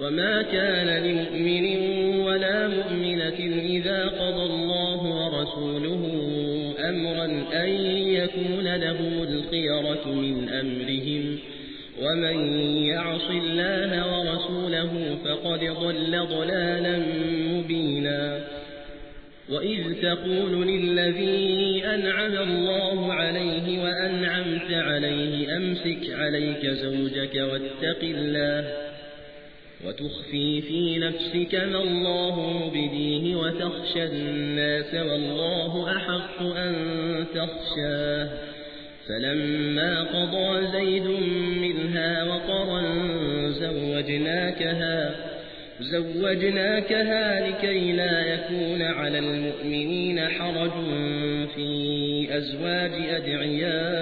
وما كان لمؤمن ولا مؤمنة إذا قضى الله ورسوله أمرا أن يكون لهم الخيرة من أمرهم ومن يعص الله ورسوله فقد ضل ضلالا مبينا وإذ تقول للذي أنعم الله عليه وأنعمت عليه أمسك عليك زوجك واتق الله وتخفي في نفسك ما الله مبديه وتخشى الناس والله أحق أن تخشاه. فلما قضى زيد منها وقرا زوجناكها زوجناكها لكي لا يكون على المؤمنين حرج في أزواج أدعيائهم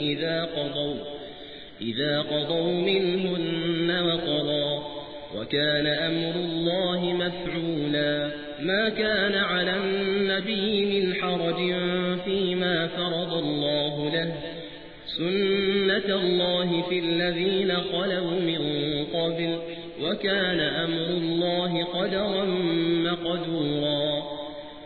إذا قضوا. إذا قضوا منهن وقضى وكان أمر الله مفعولا. ما كان على النبي من حرج فيما فرض الله له. سنة الله في الذين خلوا من قبل وكان أمر الله قدرا مقدورا.